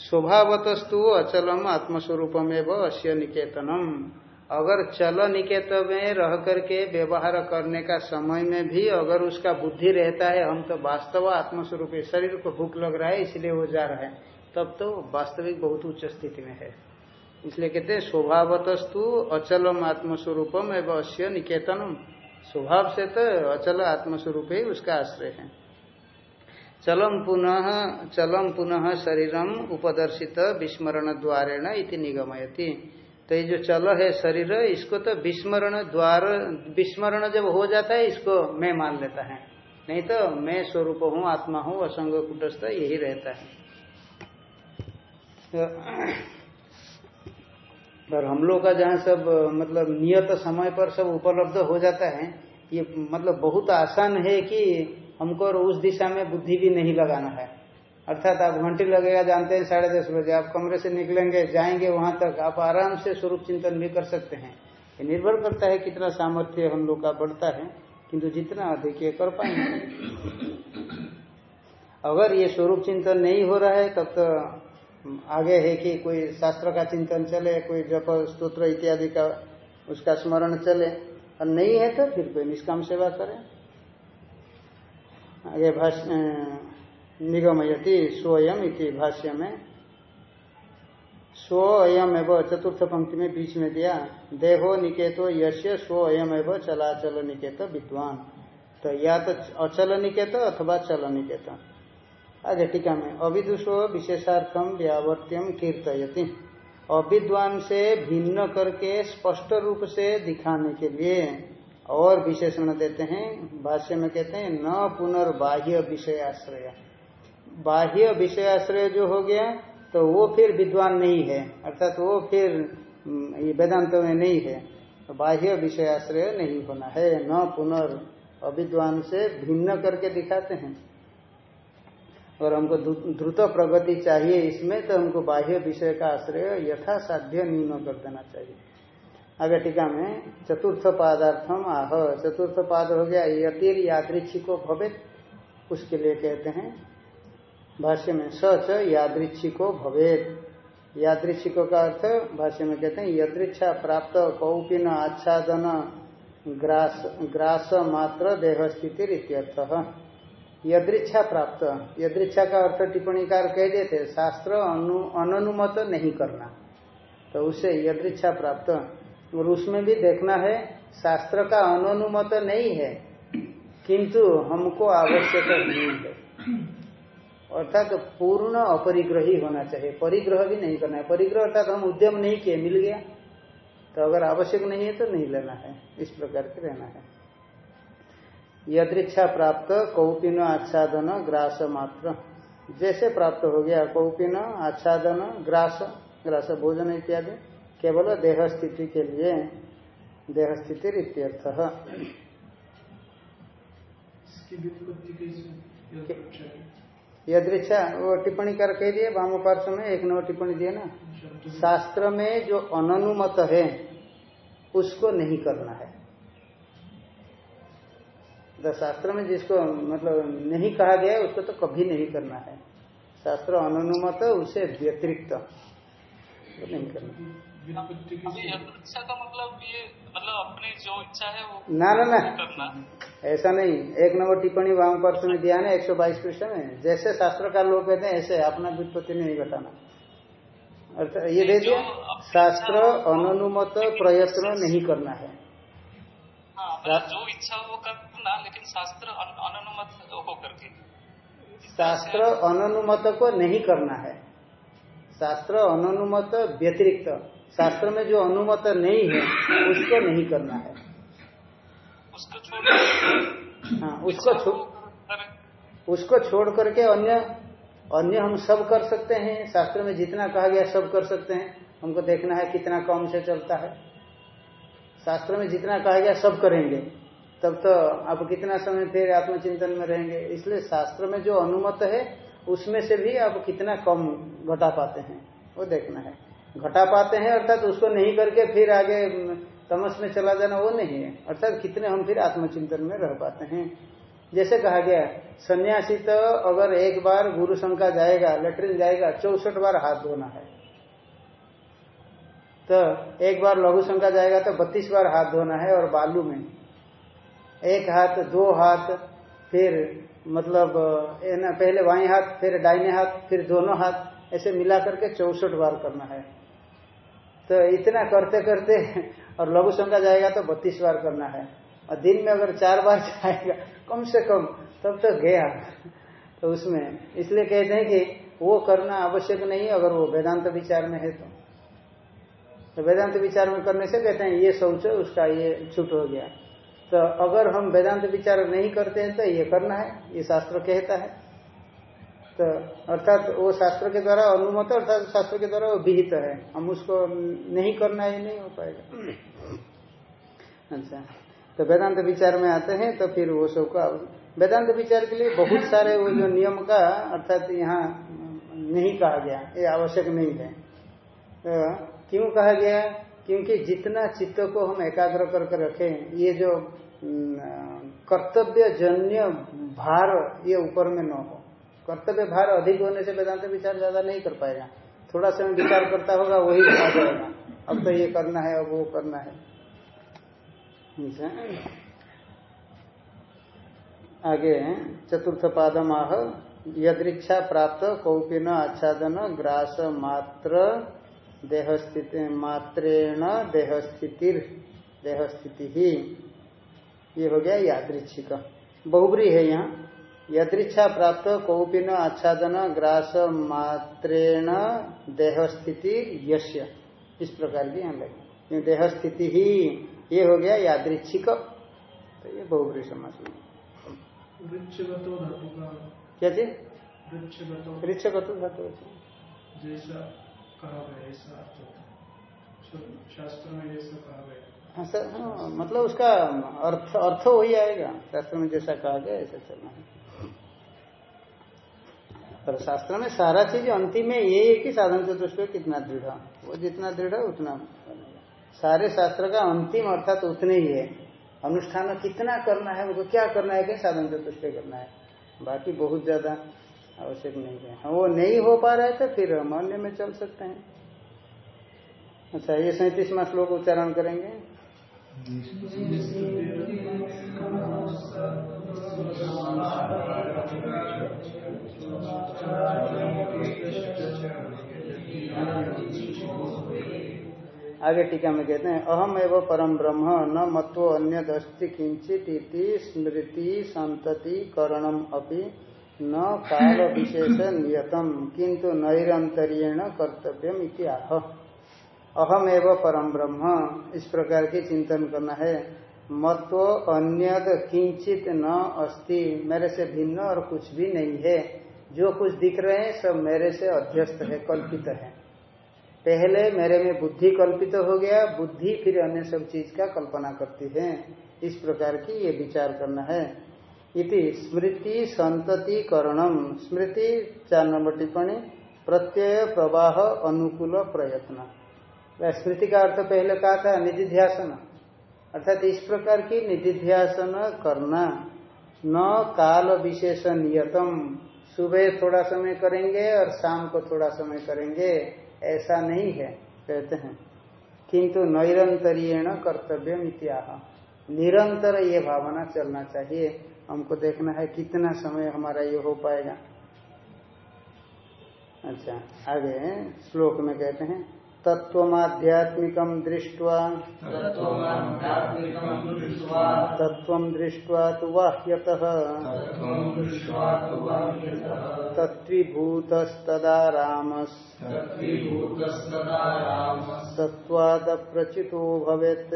स्वभावतस्तु अचलम आत्मस्वरूपम एवं अश्य निकेतनम। अगर चल निकेत में रह करके व्यवहार करने का समय में भी अगर उसका बुद्धि रहता है, हम तो वास्तव आत्मस्वरूप शरीर को भूख लग रहा है, इसलिए वो जा रहा है। तब तो वास्तविक बहुत उच्च स्थिति में है। इसलिए कहते हैं, स्वभावतस्तु अचलम आत्मस्वरूपम एवं अश्य निकेतनम। स्वभाव से तो अचल आत्मस्वरूप ही उसका आश्रय है। चलम पुनः चलम पुनः शरीरम उपदर्शित विस्मरण द्वारेण इति निगमयती। तो ये जो चल है शरीर, इसको तो विस्मरण द्वार विस्मरण जब हो जाता है, इसको मैं मान लेता है। नहीं तो मैं स्वरूप हूँ, आत्मा हूँ, असंग कुटस्थ, यही रहता है। तो पर हम लोग का जहाँ सब मतलब नियत समय पर सब उपलब्ध हो जाता है, ये मतलब बहुत आसान है कि हमको उस दिशा में बुद्धि भी नहीं लगाना है। अर्थात आप घंटी लगेगा, जानते हैं साढ़े दस बजे, आप कमरे से निकलेंगे, जाएँगे वहाँ तक, आप आराम से स्वरूप चिंतन भी कर सकते हैं। ये निर्भर करता है कितना सामर्थ्य हम लोग का बढ़ता है, किंतु जितना अधिक ये कर पाएँगे। अगर ये स्वरूप चिंतन नहीं हो रहा है, तब तो आगे है कि कोई शास्त्र का चिंतन चले, कोई जप स्त्रोत्र इत्यादि का उसका स्मरण चले। और नहीं है तो फिर कोई निष्काम सेवा करे। आगे भाषण निगमयति स्वयं इति भाष्य में। स्वयं एवं चतुर्थ पंक्ति में बीच में दिया, देहो निकेतो यश स्वयं एवं चलाचल निकेत विद्वान। तो या तो अचल निकेत अथवा चल निकेत। आगे टीका में, अविदुषो विशेषार्थम व्यावर्त्यम कीर्तयति। अविद्वान से भिन्न करके स्पष्ट रूप से दिखाने के लिए और विशेषण देते हैं, भाष्य में कहते हैं, न पुनर्बाह्य विषय आश्रय बाह्य विषयाश्रय जो हो गया तो वो फिर विद्वान नहीं है, अर्थात तो वो फिर ये वेदांत में नहीं है। तो बाह्य विषयाश्रय नहीं होना है, न पुनर् अविद्वान से भिन्न करके दिखाते हैं। और हमको द्रुत प्रगति चाहिए इसमें तो हमको बाह्य विषय का आश्रय यथा साध्य न्यून कर देना चाहिए। आगे टीका में चतुर्थ पादार्थम आह, चतुर्थ पाद हो गया। यतिर यादृच्छिको भवे उसके लिए कहते हैं। भाष्य में सच यादृच्छिको भवेद यादृच्छिको का अर्थ, भाष्य में कहते हैं, यदृच्छा प्राप्त, कौपिन, आच्छादन, ग्रास ग्रास मात्र देह स्थिति यदृच्छा प्राप्त। यदृच्छा का अर्थ टिप्पणीकार कह देते, शास्त्र अनु नहीं करना। तो उससे यदृच्छा प्राप्त। और उसमें भी देखना है, शास्त्र का अनुमत नहीं है, किंतु हमको आवश्यक नहीं है। अर्थात पूर्ण अपरिग्रही होना चाहिए। परिग्रह भी नहीं करना है। परिग्रह अर्थात हम उद्यम नहीं किए, मिल गया। तो अगर आवश्यक नहीं है तो नहीं लेना है। इस प्रकार के रहना है। यदृक्षा प्राप्त, कौपिन आच्छादन, ग्रास मात्र। जैसे प्राप्त हो गया, कौपिन, आच्छादन, ग्रास ग्रास भोजन इत्यादि। केवल देह स्थिति के लिए देह स्थिति इत्यर्थ यदृच्छा वो टिप्पणी कर कह दिए वाम पार्श्व में एक नंबर टिप्पणी दिए ना। शास्त्र में जो अनुमत है उसको नहीं करना है। शास्त्र में जिसको मतलब नहीं कहा गया है उसको तो कभी नहीं करना है। शास्त्र अनुमत उसे व्यतिरिक्त। तो नहीं करना। इच्छा का मतलब ये मतलब अपनी जो इच्छा है वो ना ना ना। करना। ऐसा नहीं। एक नंबर टिप्पणी वाम पर्स में दिया ना एक सौ बाईस पृष्ठ में जैसे शास्त्र का लोग कहते हैं ऐसे अपना व्युत्पत्ति नहीं घटाना। अर्थात ये दे दिया। शास्त्र अनुमत प्रयत्न नहीं करना है। हाँ मतलब जो इच्छा वो करना लेकिन शास्त्र अनुमत हो करके। शास्त्र अनुमत को नहीं करना है। शास्त्र अनुमत व्यतिरिक्त। शास्त्र में जो अनुमत नहीं है उसको नहीं करना है। उसको हाँ उसको छो, उसको छोड़ करके अन्य अन्य हम सब कर सकते हैं। शास्त्र में जितना कहा गया सब कर सकते हैं। हमको देखना है कितना कम से चलता है। शास्त्र में जितना कहा गया सब करेंगे तब तो आप कितना समय फिर आत्मचिंतन में रहेंगे। इसलिए शास्त्र में जो अनुमत है उसमें से भी आप कितना कम घटा पाते हैं वो देखना है। घटा पाते हैं, अर्थात उसको नहीं करके फिर आगे तमस में चला जाना वो नहीं है। अर्थात कितने हम फिर आत्मचिंतन में रह पाते हैं। जैसे कहा गया, सन्यासी तो अगर एक बार गुरु शंका जाएगा लेटरिन जाएगा, चौसठ बार हाथ धोना है। तो एक बार लघु शंका जाएगा तो बत्तीस बार हाथ धोना है और बालू में। एक हाथ, दो हाथ, फिर मतलब ना, पहले बाएँ हाथ, फिर डाइने हाथ, फिर दोनों हाथ, ऐसे मिला करके चौसठ बार करना है। तो इतना करते करते और लघु शंका जाएगा तो बत्तीस बार करना है। और दिन में अगर चार बार जाएगा, कम से कम, तब तो गया। तो उसमें इसलिए कहते हैं कि वो करना आवश्यक नहीं अगर वो वेदांत विचार में है तो। तो वेदांत विचार में करने से कहते हैं, ये सोच उसका ये छूट हो गया। तो अगर हम वेदांत विचार नहीं करते हैं तो ये करना है, ये शास्त्र कहता है। तो अर्थात वो शास्त्र के द्वारा अनुमत अर्थात शास्त्र के द्वारा वो विहित है। हम उसको नहीं करना ही नहीं हो पाएगा। अच्छा। तो वेदांत विचार में आते हैं तो फिर वो सब का वेदांत विचार के लिए बहुत सारे वो जो नियम का, अर्थात यहाँ नहीं कहा गया, ये आवश्यक नहीं है। तो क्यों कहा गया? क्योंकि जितना चित्त को हम एकाग्र करके रखें, ये जो कर्तव्य जन्य भार, ये ऊपर में न हो। कर्तव्य भार अधिक होने से वेदांत विचार ज़्यादा नहीं कर पाएगा। थोड़ा समय विचार करता होगा, वही आ जाएगा अब तो ये करना है, अब वो करना है। आगे चतुर्थ पादम आह यदृक्षा प्राप्त, कौपिन आच्छादन, ग्रास मात्र देह स्थिति मात्रेण देह स्थिति देह स्थिति ही ये हो गया यादृच्छिक। बहुब्री है यहाँ। यदृच्छा प्राप्त कौपिन आच्छादन ग्रास मात्रेण देह स्थिति यश्य इस प्रकार की यहाँ लगी। देह स्थिति ही ये हो गया यादृच्छिक। तो ये बहुबरी समाज क्या चीज़? वृक्षगत। धातु जैसा कहा गया ऐसा शास्त्र में जैसा कहा गया। हाँ सर हाँ मतलब उसका अर्थ अर्थ वही आएगा। शास्त्र में जैसा कहा गया ऐसा चलना है। पर शास्त्र में सारा चीज़ अंतिम में ये है कि साधन चतुष्ट कितना दृढ़ वो जितना दृढ़ उतना सारे शास्त्र का अंतिम अर्थात तो उतने ही है अनुष्ठान कितना करना है उनको क्या करना है कि साधन चतुष्ट करना है बाकी बहुत ज़्यादा आवश्यक नहीं है हाँ, वो नहीं हो पा रहा है तो फिर हम अन्य में चल सकते हैं अच्छा ये सैतीसवा श्लोक उच्चारण करेंगे आगे टीका में कहते हैं, अहम एवं परम ब्रह्म न मत्व अन्य दस्ति किंचित स्मृति संतति करणम अपि न काल विशेष नियतम किंतु नैरंतरियण कर्तव्यम इतिहा अहम एवं परम ब्रह्म, इस प्रकार की चिंतन करना है। मत्व अन्य किंचित न अस्ति। मेरे से भिन्न और कुछ भी नहीं है। जो कुछ दिख रहे हैं, सब मेरे से अध्यस्त है, कल्पित है। पहले मेरे में बुद्धि कल्पित हो गया। बुद्धि फिर अन्य सब चीज़ का कल्पना करती है। इस प्रकार की ये विचार करना है। इति स्मृति संतति करणम स्मृति, चार नंबर टिप्पणी, प्रत्यय, प्रवाह, अनुकूल, प्रयत्न। स्मृति का अर्थ पहले कहा था, निधिध्यासन। अर्थात इस प्रकार की निधिध्यासन करना। न काल विशेष नियतम सुबह थोड़ा समय करेंगे और शाम को थोड़ा समय करेंगे। ऐसा नहीं है, कहते हैं। किंतु नैरंतरीण कर्तव्य इत्याह। निरंतर ये भावना चलना चाहिए। हमको देखना है कितना समय हमारा ये हो पाएगा। अच्छा आगे श्लोक में कहते हैं तत्वमाध्यात्मिकं दृष्ट्वा। तत्त्वं दृष्ट्वा तु बाह्यतः तत्त्वीभूतस्तदा रामस्। तत्त्वादप्रचितो भवेत्।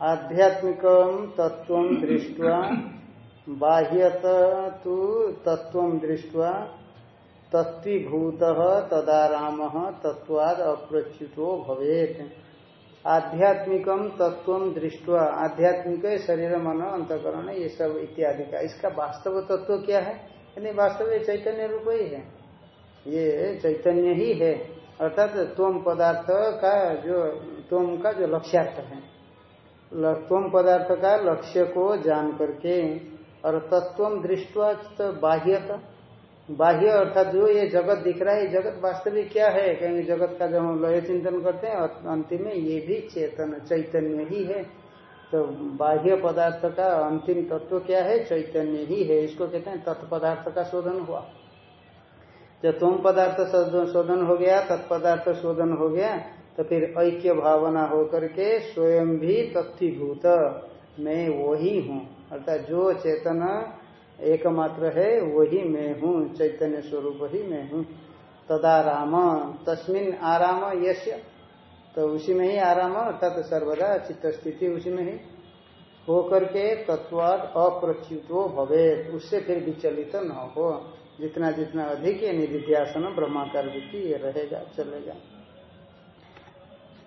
आध्यात्मिक तत्व दृष्टि बाह्यत तो तत्व दृष्टि तत्वीभूत तदाराम तत्वाद अप्रच्युतो भवेत। आध्यात्मिक तत्व दृष्टि आध्यात्मिक शरीर मन अंतकरण ये सब इत्यादि का, इसका वास्तव तत्व क्या है? यानी वास्तव चैतन्य रूप ही है। ये चैतन्य ही है। अर्थात तोम पदार्थ का जो तोम का जो लक्ष्यार्थ है। तोम पदार्थ का लक्ष्य को जान करके, और तत्व दृष्टवा तो बाह्यता। बाह्य अर्थात जो ये जगत दिख रहा है जगत वास्तविक क्या है? कहेंगे जगत का जब हम लय चिंतन करते हैं और अंतिम में ये भी चेतन, चैतन्य ही है। तो बाह्य पदार्थ का अंतिम तत्व क्या है? चैतन्य ही है। इसको कहते हैं तत्पदार्थ का शोधन हुआ। जब तुम पदार्थ शोधन हो गया तत्पदार्थ शोधन हो गया तो फिर ऐक्य भावना होकर के स्वयं भी तथ्यभूत। मैं वही हूँ। अर्थात जो चेतन एकमात्र है, वही मैं हूँ। चैतन्य स्वरूप ही मैं हूँ। तदाराम। तस्मिन आराम यश तो उसी में ही आराम, अर्थात सर्वदा चित्त स्थिति उसी में ही होकर के तत्वाद अप्रच्युतो भवे उससे फिर विचलित न हो। जितना जितना अधिक ये निधिध्यासन ब्रह्माकार वृत्ति ये रहेगा, चलेगा।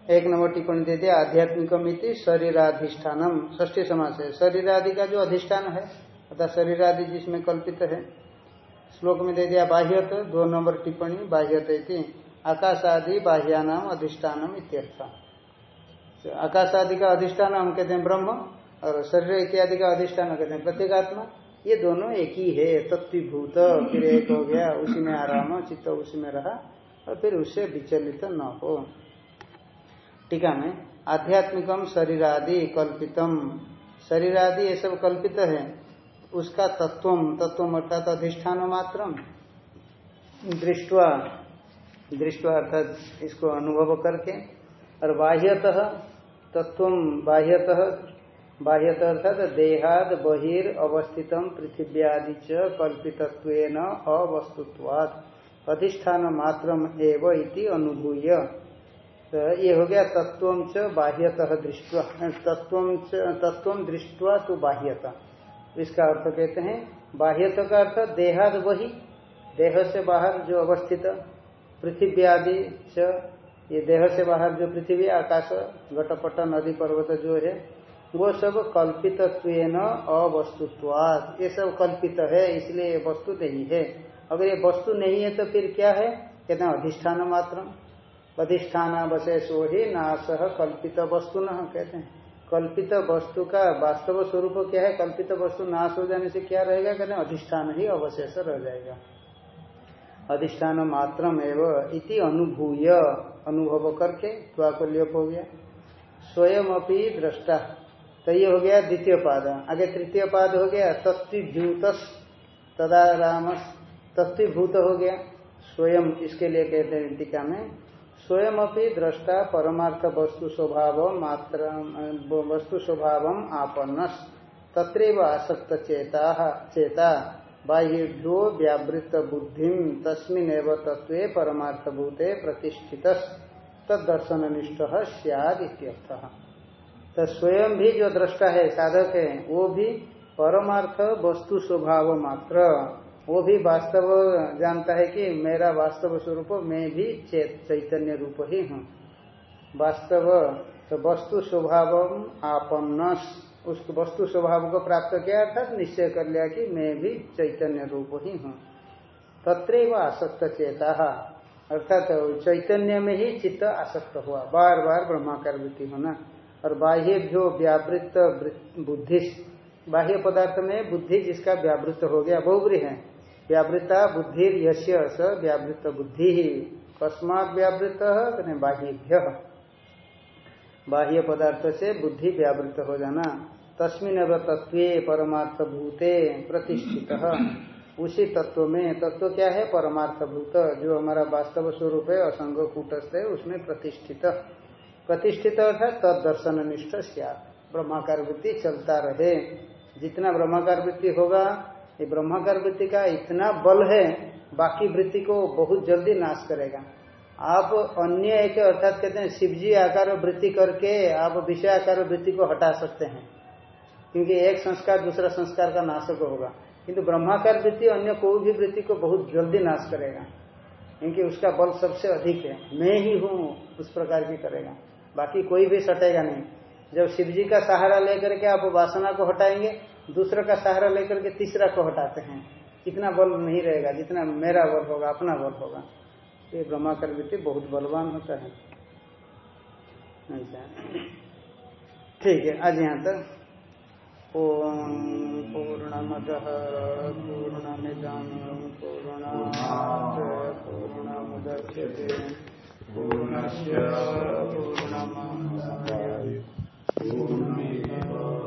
एक नंबर टिप्पणी दे दिया आध्यात्मिक मिति शरीराधिष्ठानम। ष्ठी समाज है। शरीर आदि का जो अधिष्ठान है अर्थात शरीर आदि जिसमें कल्पित है, श्लोक में दे दिया, बाह्यत, दो नंबर टिप्पणी, बाह्यत आकाश आदि बाह्यानाम अधिष्ठानम इत्यर्थ। आकाश आदि का अधिष्ठान हम कहते हैं ब्रह्म, और शरीर इत्यादि का अधिष्ठान कहते हैं प्रत्येगात्मा। ये दोनों एक ही है, तत्वीभूत, फिर एक हो गया, उसी में आराम चित्त उसी में रहा, और फिर उससे विचलित न हो। टीका में आध्यात्मिकम शरीरादि कल्पितम। शरीरादि ये सब कल्पित है, उसका तत्व तत्व अर्थात अधिष्ठान मात्र दृष्टवा दृष्टवा अर्थात इसको अनुभव करके, और बाह्यतः तत्व बाह्यतः बाह्यतः अर्थात देहाद बहिर अवस्थित पृथिव्यादि च कल्पितत्व अवस्तुत्वाद अधिष्ठान मात्र एव इति अनुभूय। तो ये हो गया तत्व च बाह्यतः दृष्टवा तत्व तत्व दृष्टवा तो बाह्यता। इसका अर्थ कहते हैं, बाह्यता का अर्थ देहाद वही देह से बाहर जो अवस्थित पृथ्वी आदि च, ये देह से बाहर जो पृथ्वी, आकाश, घटपट, नदी, पर्वत जो है वो सब कल्पित अवस्तुत्वाद ये सब कल्पित है, इसलिए ये वस्तु नहीं है। अगर ये वस्तु नहीं है तो फिर क्या है? कहते हैं अधिष्ठान मात्र। अधिष्ठान अवशेष ही नाश कल्पित वस्तु न कहते हैं। कल्पित वस्तु का वास्तव स्वरूप क्या है? कल्पित वस्तु नाश हो जाने से क्या रहेगा? कहते हैं अधिष्ठान ही अवशेष रह जाएगा। अधिष्ठान मात्रम एवं अनुभूय। अनुभव करके त्वा को लिप हो गया स्वयं अपनी दृष्टा। तो ये हो गया द्वितीय पाद आगे तृतीय पाद हो गया तत्वीभूत तदा राम तत्वीभूत हो गया। स्वयं, इसके लिए कहते हैं टीका में स्वयं अपनी दृष्टा परमार्थ वस्तु स्वभाव मात्र वस्तु स्वभाव आपन्न तत्रैव आसक्त चेता चेता। बाह्यभ्यो व्यावृत बुद्धि तस्मिन तत्व परमार्थभूते प्रतिष्ठित तदर्शन निष्ठ सियाद तो स्वयं भी जो दृष्टा है, साधक है, वो भी परमार्थ वस्तु स्वभाव मात्र। वो भी वास्तव जानता है कि मेरा वास्तव स्वरूप मैं भी चैतन्य रूप ही हूँ। वास्तव तो वस्तु स्वभाव आपन्न उस वस्तु स्वभाव को प्राप्त किया अर्थात निश्चय कर लिया कि मैं भी चैतन्य रूप ही हूँ। तत्र आसक्त चेता। अर्थात चैतन्य में ही चित्त आसक्त हुआ। बार बार ब्रह्माकार वृत्ति होना। और बाह्यभ्यो व्यावृत बुद्धि, बाह्य पदार्थ में बुद्धि जिसका व्यावृत हो गया बहुग्री है। व्यावृता बुद्धि यश्य स व्यावृत बुद्धि ही। कस्मात व्यावृत बाह्यभ्य। बाह्य पदार्थ से बुद्धि व्यावृत हो जाना। तस्मिन तत्व परमार्थ भूते प्रतिष्ठित। उसी तत्व में तत्व क्या है? परमार्थ भूत जो हमारा वास्तव स्वरूप है, असंग, कूटस्थ है, उसमें प्रतिष्ठित। प्रतिष्ठित अर्थात दर्शन निष्ठ ब्रह्माकार वृत्ति चलता रहे। जितना ब्रह्माकार वृत्ति होगा, ये ब्रह्माकार वृत्ति का इतना बल है, बाकी वृत्ति को बहुत जल्दी नाश करेगा। आप अन्य एक अर्थात कहते हैं शिवजी आकार वृत्ति करके आप विषय आकार वृत्ति को हटा सकते हैं। क्योंकि एक संस्कार दूसरा संस्कार का नाशक होगा। किंतु ब्रह्माकार वृत्ति अन्य कोई भी वृत्ति को बहुत जल्दी नाश करेगा। क्योंकि उसका बल सबसे अधिक है। मैं ही हूँ, उस प्रकार की करेगा। बाकी कोई भी सटेगा नहीं। जब शिव जी का सहारा लेकर के आप वासना को हटाएँगे, दूसरा का सहारा लेकर के तीसरा को हटाते हैं। इतना बल नहीं रहेगा, जितना मेरा बल होगा, अपना बल होगा। ये ब्रह्माकार वृत्ति बहुत बलवान होता है। अच्छा। ठीक है, आज यहाँ तक। ॐ पूर्णमदः पूर्णमिदं पूर्णात् पूर्णमुदच्यते पूर्णस्य पूर्णमादाय। पूर्णमेव।